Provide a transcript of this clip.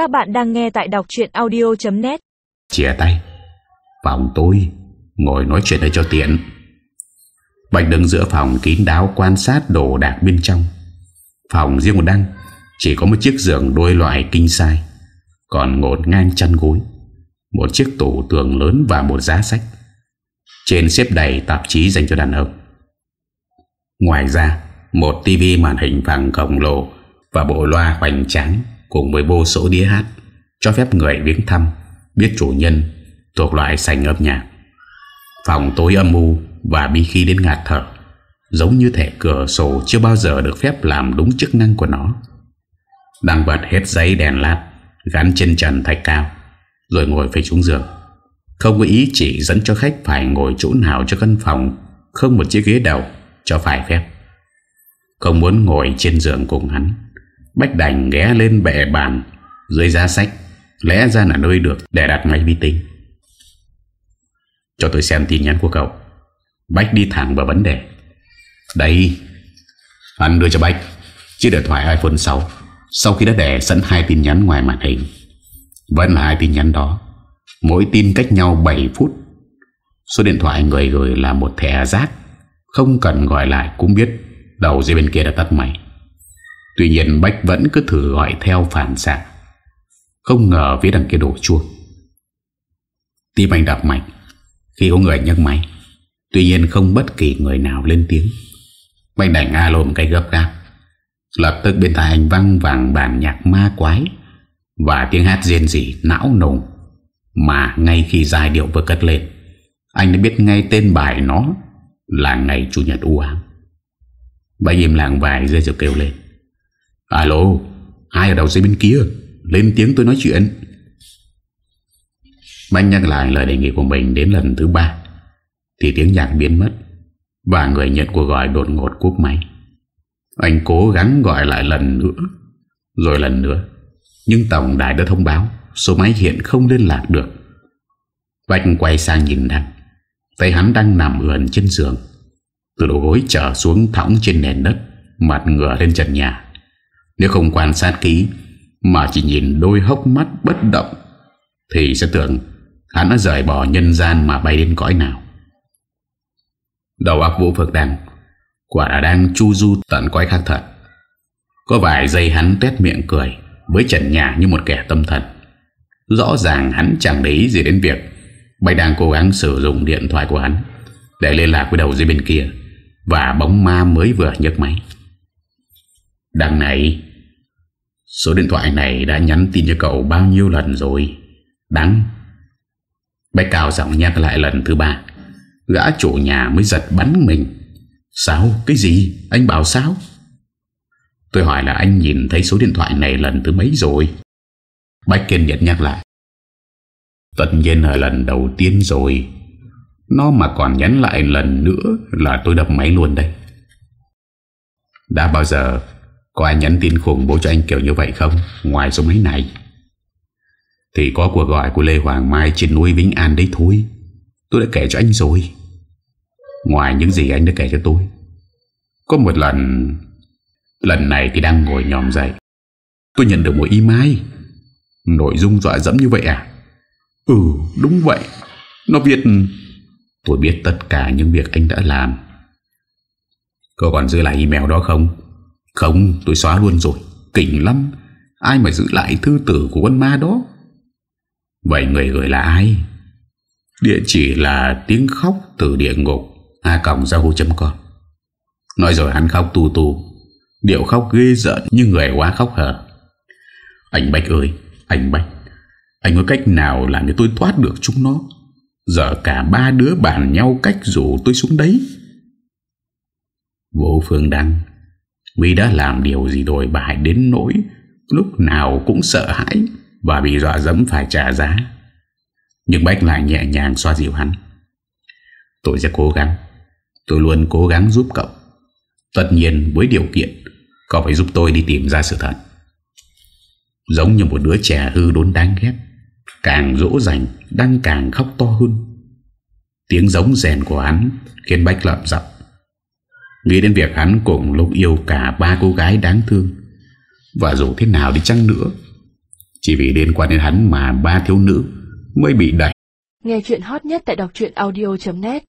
Các bạn đang nghe tại đọc chuyện audio.net Chia tay. Phòng tôi. Ngồi nói chuyện đây cho tiện. Bạch đứng giữa phòng kín đáo quan sát đồ đạc bên trong. Phòng riêng của đăng, Chỉ có một chiếc giường đôi loại kinh sai Còn ngột ngang chăn gối, Một chiếc tủ tường lớn và một giá sách. Trên xếp đầy tạp chí dành cho đàn ông. Ngoài ra, Một tivi màn hình phẳng khổng lồ Và bộ loa hoành tráng. Cùng với vô số đĩa hát, Cho phép người viếng thăm, Biết chủ nhân thuộc loại sành âm nhạc. Phòng tối âm u Và bi khi đến ngạt thở, Giống như thẻ cửa sổ chưa bao giờ được phép làm đúng chức năng của nó. Đang bật hết giấy đèn lát, Gắn trên trần thạch cao, Rồi ngồi về xuống giường. Không có ý chỉ dẫn cho khách phải ngồi chỗ nào cho căn phòng, Không một chiếc ghế đầu Cho phải phép. Không muốn ngồi trên giường cùng hắn. Bách đành ghé lên bệ bàn, Dưới giá sách, Lẽ ra là nơi được để đặt máy vi tính. Cho tôi xem tin nhắn của cậu. Bách đi thẳng vào vấn đề. Đây Hắn đưa cho Bách Chiếc điện thoại iPhone 6 Sau khi đã để sẵn hai tin nhắn ngoài màn hình, Vẫn là hai tin nhắn đó. Mỗi tin cách nhau 7 phút. Số điện thoại người gửi là một thẻ rác, Không cần gọi lại cũng biết Đầu dây bên kia đã tắt máy. Tuy nhiên Bách vẫn cứ thử gọi theo phản xạ. Không ngờ phía đằng kia đổ chuông. Tim anh đập mạnh. Khi có người nhấc máy, Tuy nhiên không bất kỳ người nào lên tiếng. Bách đành alo một cái gấp gáp. Lập tức bên tai anh văng vàng bản nhạc ma quái Và tiếng hát riêng rỉ não nồng. Mà ngay khi giai điệu vừa cất lên, Anh đã biết ngay tên bài nó Là ngày Chủ nhật u ám. Bách im lặng vài giây rồi kêu lên. Alo, Ai ở đầu dây bên kia? Lên tiếng tôi nói chuyện. Bách nhắc lại lời đề nghị của mình đến lần thứ ba, Thì tiếng nhạc biến mất Và người nhận cuộc gọi đột ngột cúp máy. Anh cố gắng gọi lại lần nữa, Rồi lần nữa, Nhưng tổng đài đã thông báo Số máy hiện không liên lạc được. Bạch quay sang nhìn đăng, Thấy hắn đang nằm ườn trên giường, Từ đầu gối trở xuống thõng trên nền đất, Mặt ngửa lên trần nhà nếu không quan sát kỹ, Mà chỉ nhìn đôi hốc mắt bất động, Thì sẽ tưởng Hắn đã rời bỏ nhân gian mà bay đến cõi nào. Đầu óc Vũ phật đằng Quả đã đang chu du tận cõi khác thật. Có vài giây hắn tét miệng cười Với trần nhà như một kẻ tâm thần. Rõ ràng hắn chẳng để ý gì đến việc Bay đang cố gắng sử dụng điện thoại của hắn Để liên lạc với đầu dưới bên kia Và bóng ma mới vừa nhấc máy. Đằng này Số điện thoại này đã nhắn tin cho cậu bao nhiêu lần rồi? Đắng Bạch Cao giọng nhắc lại lần thứ ba. Gã chủ nhà mới giật bắn mình. Sao? Cái gì? Anh bảo sao? Tôi hỏi là anh nhìn thấy số điện thoại này lần thứ mấy rồi? Bách kiên nhật nhắc lại. Tất nhiên là lần đầu tiên rồi. Nó mà còn nhắn lại lần nữa Là tôi đập máy luôn đây Đã bao giờ có ai nhắn tin khủng bố cho anh kiểu như vậy không? Ngoài số máy này. Thì có cuộc gọi của Lê Hoàng Mai Trên núi Vĩnh An đấy thôi. Tôi đã kể cho anh rồi. Ngoài những gì anh đã kể cho tôi. Có một lần Lần này thì đang ngồi nhòm dậy. Tôi nhận được một email. Nội dung dọa dẫm như vậy à? Ừ đúng vậy. Nó viết, Tôi biết tất cả những việc anh đã làm. Cô còn giữ lại email đó không? Không, tôi xóa luôn rồi. Kinh lắm. Ai mà giữ lại thư tử của con ma đó? Vậy người gửi là ai? Địa chỉ là tiếng khóc từ địa ngục, A còng yahoo.com Nói rồi hắn khóc tu tu. Điệu khóc ghê giận như người quá khóc hở. Anh Bách ơi, Anh Bách, Anh có cách nào làm cho tôi thoát được chúng nó? Giờ cả ba đứa bàn nhau cách rủ tôi xuống đấy. Vô Phương Đăng vì đã làm điều gì rồi bà hãy đến nỗi Lúc nào cũng sợ hãi Và bị dọa dẫm phải trả giá. Nhưng Bách lại nhẹ nhàng xoa dịu hắn. Tôi sẽ cố gắng. Tôi luôn cố gắng giúp cậu. Tất nhiên với điều kiện, Cậu phải giúp tôi đi tìm ra sự thật. Giống như một đứa trẻ hư đốn đáng ghét, Càng dỗ dành, Đang càng khóc to hơn. Tiếng giống rèn của hắn Khiến Bách lợm dập Nghĩ đến việc hắn cùng lúc yêu cả ba cô gái đáng thương. Và dù thế nào đi chăng nữa, Chỉ vì liên quan đến hắn mà ba thiếu nữ Mới bị đẩy. Nghe chuyện hot nhất tại đọc audio.net